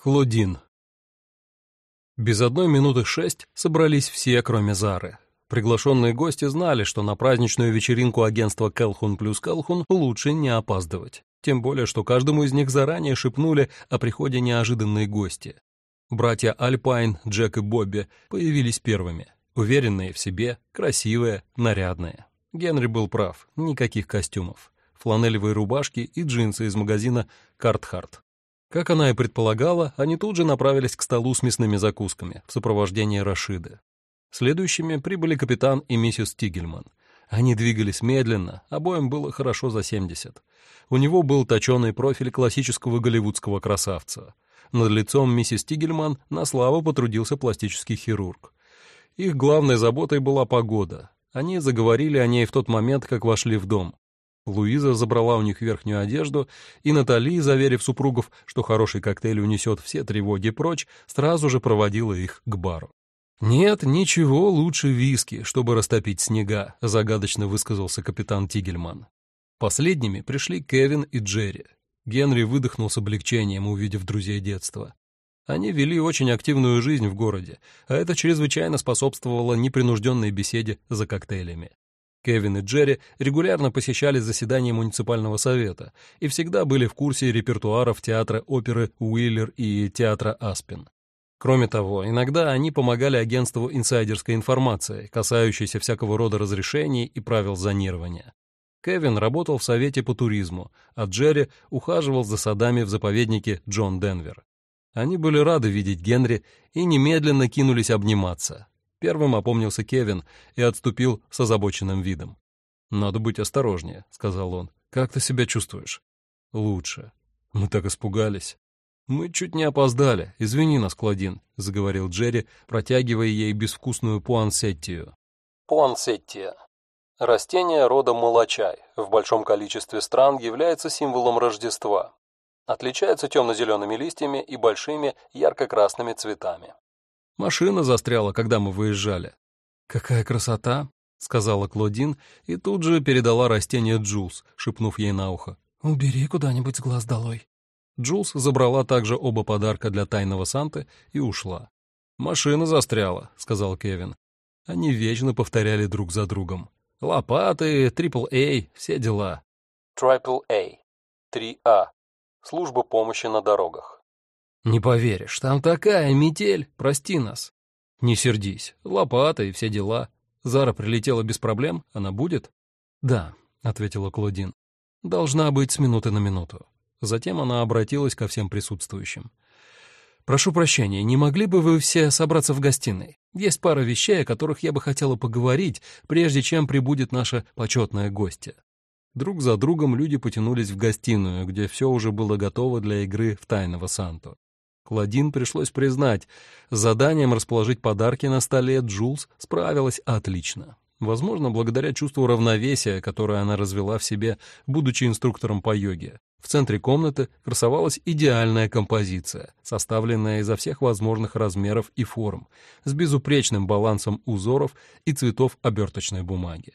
Клодин. Без одной минуты шесть собрались все, кроме Зары. Приглашенные гости знали, что на праздничную вечеринку агентства «Келхун плюс Келхун» лучше не опаздывать. Тем более, что каждому из них заранее шепнули о приходе неожиданные гости. Братья Альпайн, Джек и Бобби появились первыми. Уверенные в себе, красивые, нарядные. Генри был прав, никаких костюмов. Фланелевые рубашки и джинсы из магазина «Картхарт». Как она и предполагала, они тут же направились к столу с мясными закусками в сопровождении Рашиды. Следующими прибыли капитан и миссис Тигельман. Они двигались медленно, обоим было хорошо за 70. У него был точеный профиль классического голливудского красавца. Над лицом миссис Тигельман на славу потрудился пластический хирург. Их главной заботой была погода. Они заговорили о ней в тот момент, как вошли в дом. Луиза забрала у них верхнюю одежду, и Натали, заверив супругов, что хороший коктейль унесет все тревоги прочь, сразу же проводила их к бару. «Нет ничего лучше виски, чтобы растопить снега», — загадочно высказался капитан Тигельман. Последними пришли Кевин и Джерри. Генри выдохнул с облегчением, увидев друзей детства. Они вели очень активную жизнь в городе, а это чрезвычайно способствовало непринужденной беседе за коктейлями. Кевин и Джерри регулярно посещали заседания муниципального совета и всегда были в курсе репертуаров театра оперы Уиллер и театра Аспен. Кроме того, иногда они помогали агентству инсайдерской информации, касающейся всякого рода разрешений и правил зонирования. Кевин работал в совете по туризму, а Джерри ухаживал за садами в заповеднике Джон Денвер. Они были рады видеть Генри и немедленно кинулись обниматься. Первым опомнился Кевин и отступил с озабоченным видом. «Надо быть осторожнее», — сказал он. «Как ты себя чувствуешь?» «Лучше. Мы так испугались». «Мы чуть не опоздали. Извини нас, Клодин», — заговорил Джерри, протягивая ей безвкусную пуансеттию. Пуансеттия. Растение рода молочай. В большом количестве стран является символом Рождества. Отличается темно-зелеными листьями и большими ярко-красными цветами. Машина застряла, когда мы выезжали. «Какая красота!» — сказала Клодин и тут же передала растение Джулс, шепнув ей на ухо. «Убери куда-нибудь с глаз долой». Джулс забрала также оба подарка для тайного Санты и ушла. «Машина застряла», — сказал Кевин. Они вечно повторяли друг за другом. «Лопаты, трипл-эй, все дела». Triple-A. 3А. Служба помощи на дорогах. «Не поверишь, там такая метель, прости нас». «Не сердись, лопата и все дела. Зара прилетела без проблем, она будет?» «Да», — ответила Клодин. «Должна быть с минуты на минуту». Затем она обратилась ко всем присутствующим. «Прошу прощения, не могли бы вы все собраться в гостиной? Есть пара вещей, о которых я бы хотела поговорить, прежде чем прибудет наша почетная гостья». Друг за другом люди потянулись в гостиную, где все уже было готово для игры в тайного Санту. Клодин пришлось признать, с заданием расположить подарки на столе Джулс справилась отлично. Возможно, благодаря чувству равновесия, которое она развела в себе, будучи инструктором по йоге. В центре комнаты красовалась идеальная композиция, составленная изо всех возможных размеров и форм, с безупречным балансом узоров и цветов оберточной бумаги.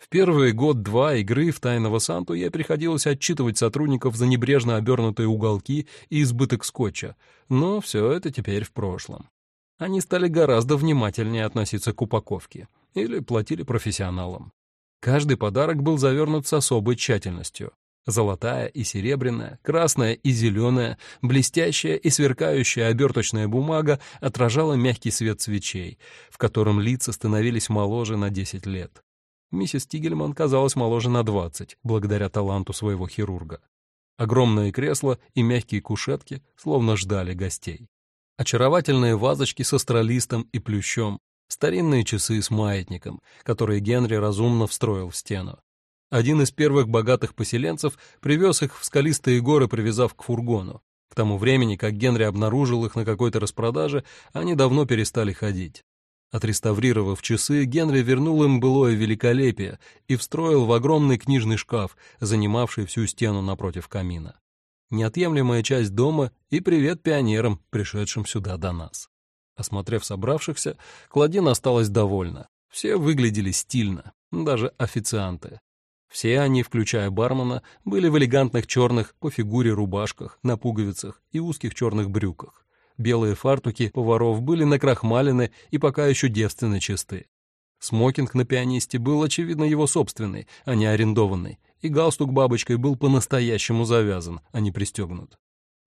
В первый год-два игры в «Тайного Санту» ей приходилось отчитывать сотрудников за небрежно обернутые уголки и избыток скотча, но все это теперь в прошлом. Они стали гораздо внимательнее относиться к упаковке или платили профессионалам. Каждый подарок был завернут с особой тщательностью. Золотая и серебряная, красная и зеленая, блестящая и сверкающая оберточная бумага отражала мягкий свет свечей, в котором лица становились моложе на 10 лет. Миссис Тигельман казалась моложе на 20, благодаря таланту своего хирурга. Огромные кресла и мягкие кушетки словно ждали гостей. Очаровательные вазочки с астролистом и плющом, старинные часы с маятником, которые Генри разумно встроил в стену. Один из первых богатых поселенцев привез их в скалистые горы, привязав к фургону. К тому времени, как Генри обнаружил их на какой-то распродаже, они давно перестали ходить. Отреставрировав часы, Генри вернул им былое великолепие и встроил в огромный книжный шкаф, занимавший всю стену напротив камина. Неотъемлемая часть дома и привет пионерам, пришедшим сюда до нас. Осмотрев собравшихся, Кладин осталась довольна. Все выглядели стильно, даже официанты. Все они, включая бармена, были в элегантных черных по фигуре рубашках, на пуговицах и узких черных брюках. Белые фартуки поваров были накрахмалены и пока еще девственно чисты. Смокинг на пианисте был, очевидно, его собственный, а не арендованный, и галстук бабочкой был по-настоящему завязан, а не пристегнут.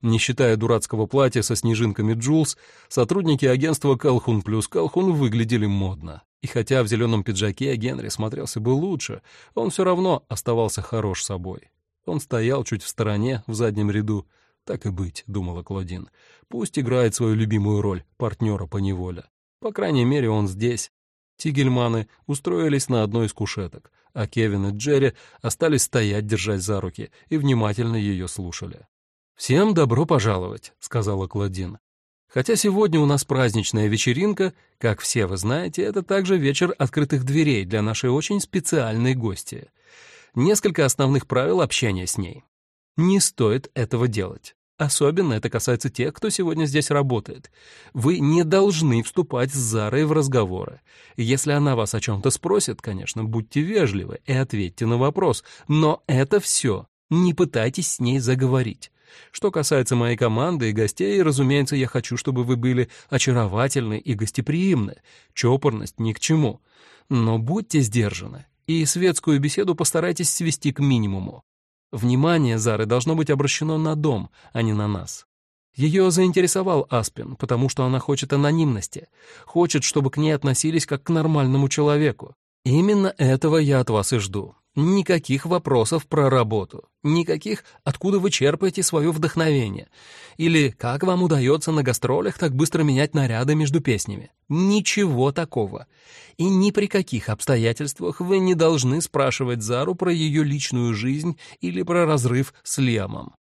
Не считая дурацкого платья со снежинками Джулс, сотрудники агентства «Калхун плюс Калхун» выглядели модно. И хотя в зеленом пиджаке Генри смотрелся бы лучше, он все равно оставался хорош собой. Он стоял чуть в стороне, в заднем ряду, «Так и быть», — думала Клодин. «Пусть играет свою любимую роль партнера по неволе. По крайней мере, он здесь». Тигельманы устроились на одной из кушеток, а Кевин и Джерри остались стоять, держась за руки, и внимательно ее слушали. «Всем добро пожаловать», — сказала Клодин. «Хотя сегодня у нас праздничная вечеринка, как все вы знаете, это также вечер открытых дверей для нашей очень специальной гости. Несколько основных правил общения с ней. Не стоит этого делать. Особенно это касается тех, кто сегодня здесь работает. Вы не должны вступать с Зарой в разговоры. Если она вас о чем-то спросит, конечно, будьте вежливы и ответьте на вопрос. Но это все. Не пытайтесь с ней заговорить. Что касается моей команды и гостей, разумеется, я хочу, чтобы вы были очаровательны и гостеприимны. Чопорность ни к чему. Но будьте сдержаны и светскую беседу постарайтесь свести к минимуму. Внимание Зары должно быть обращено на дом, а не на нас. Ее заинтересовал Аспин, потому что она хочет анонимности, хочет, чтобы к ней относились как к нормальному человеку. Именно этого я от вас и жду. Никаких вопросов про работу, никаких «откуда вы черпаете свое вдохновение» или «как вам удается на гастролях так быстро менять наряды между песнями». Ничего такого. И ни при каких обстоятельствах вы не должны спрашивать Зару про ее личную жизнь или про разрыв с Лемом.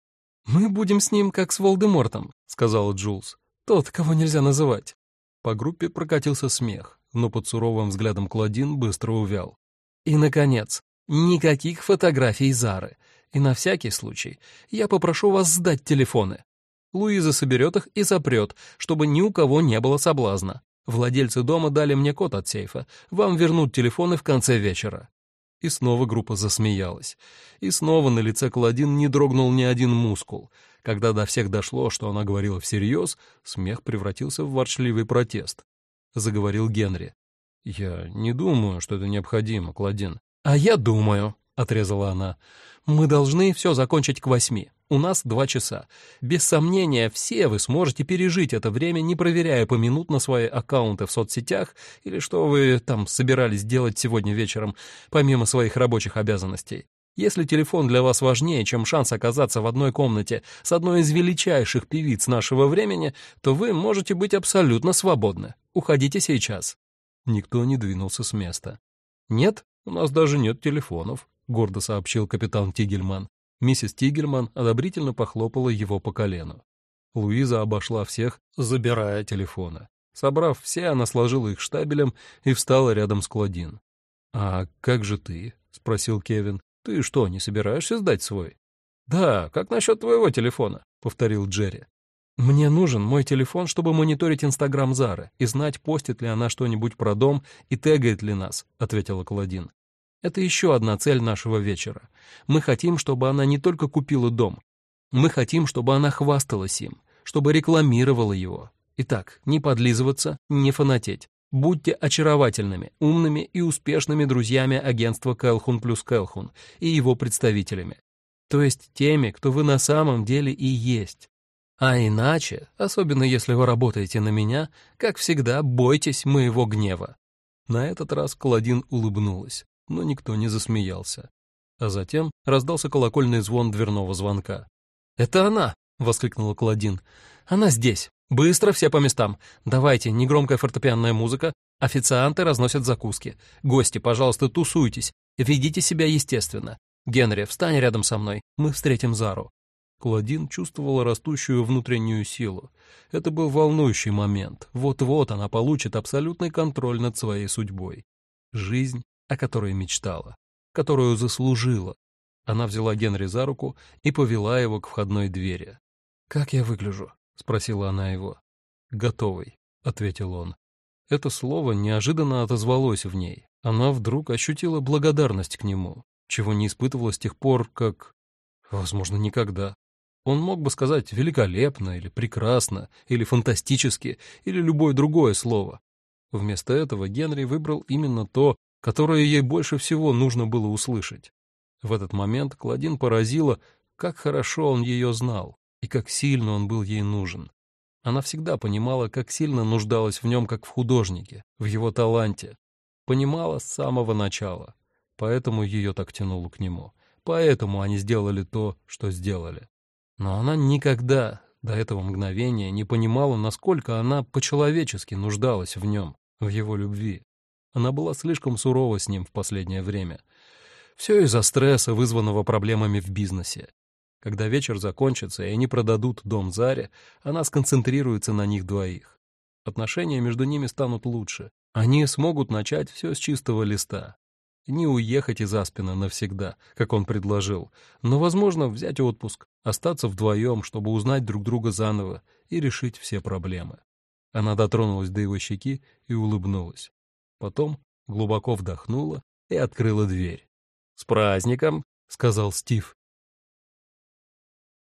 «Мы будем с ним как с Волдемортом», — сказала Джулс. «Тот, кого нельзя называть». По группе прокатился смех, но под суровым взглядом Клодин быстро увял. И, наконец, Никаких фотографий Зары. И на всякий случай я попрошу вас сдать телефоны. Луиза соберет их и запрет, чтобы ни у кого не было соблазна. Владельцы дома дали мне код от сейфа. Вам вернут телефоны в конце вечера». И снова группа засмеялась. И снова на лице Кладин не дрогнул ни один мускул. Когда до всех дошло, что она говорила всерьез, смех превратился в ворчливый протест. Заговорил Генри. «Я не думаю, что это необходимо, Кладин. «А я думаю», — отрезала она, — «мы должны все закончить к восьми. У нас два часа. Без сомнения, все вы сможете пережить это время, не проверяя поминутно свои аккаунты в соцсетях или что вы там собирались делать сегодня вечером, помимо своих рабочих обязанностей. Если телефон для вас важнее, чем шанс оказаться в одной комнате с одной из величайших певиц нашего времени, то вы можете быть абсолютно свободны. Уходите сейчас». Никто не двинулся с места. «Нет?» «У нас даже нет телефонов», — гордо сообщил капитан Тигельман. Миссис Тигельман одобрительно похлопала его по колену. Луиза обошла всех, забирая телефоны. Собрав все, она сложила их штабелем и встала рядом с Клодин. «А как же ты?» — спросил Кевин. «Ты что, не собираешься сдать свой?» «Да, как насчет твоего телефона?» — повторил Джерри. «Мне нужен мой телефон, чтобы мониторить Инстаграм Зары и знать, постит ли она что-нибудь про дом и тегает ли нас», — ответила Каладин. «Это еще одна цель нашего вечера. Мы хотим, чтобы она не только купила дом. Мы хотим, чтобы она хвасталась им, чтобы рекламировала его. Итак, не подлизываться, не фанатеть. Будьте очаровательными, умными и успешными друзьями агентства Кэлхун плюс Кэлхун и его представителями. То есть теми, кто вы на самом деле и есть. А иначе, особенно если вы работаете на меня, как всегда, бойтесь моего гнева». На этот раз Каладин улыбнулась, но никто не засмеялся. А затем раздался колокольный звон дверного звонка. «Это она!» — воскликнула Каладин. «Она здесь! Быстро все по местам! Давайте, негромкая фортепианная музыка, официанты разносят закуски. Гости, пожалуйста, тусуйтесь, ведите себя естественно. Генри, встань рядом со мной, мы встретим Зару. Клодин чувствовала растущую внутреннюю силу. Это был волнующий момент. Вот-вот она получит абсолютный контроль над своей судьбой. Жизнь, о которой мечтала, которую заслужила. Она взяла Генри за руку и повела его к входной двери. «Как я выгляжу?» — спросила она его. «Готовый», — ответил он. Это слово неожиданно отозвалось в ней. Она вдруг ощутила благодарность к нему, чего не испытывала с тех пор, как... Возможно, никогда. Он мог бы сказать «великолепно» или «прекрасно» или «фантастически» или любое другое слово. Вместо этого Генри выбрал именно то, которое ей больше всего нужно было услышать. В этот момент Клодин поразила, как хорошо он ее знал и как сильно он был ей нужен. Она всегда понимала, как сильно нуждалась в нем, как в художнике, в его таланте. Понимала с самого начала. Поэтому ее так тянуло к нему. Поэтому они сделали то, что сделали. Но она никогда до этого мгновения не понимала, насколько она по-человечески нуждалась в нем, в его любви. Она была слишком сурова с ним в последнее время. Все из-за стресса, вызванного проблемами в бизнесе. Когда вечер закончится, и они продадут дом Заре, она сконцентрируется на них двоих. Отношения между ними станут лучше. Они смогут начать все с чистого листа. Не уехать из Аспина навсегда, как он предложил, но, возможно, взять отпуск, остаться вдвоем, чтобы узнать друг друга заново и решить все проблемы. Она дотронулась до его щеки и улыбнулась. Потом глубоко вдохнула и открыла дверь. «С праздником!» — сказал Стив.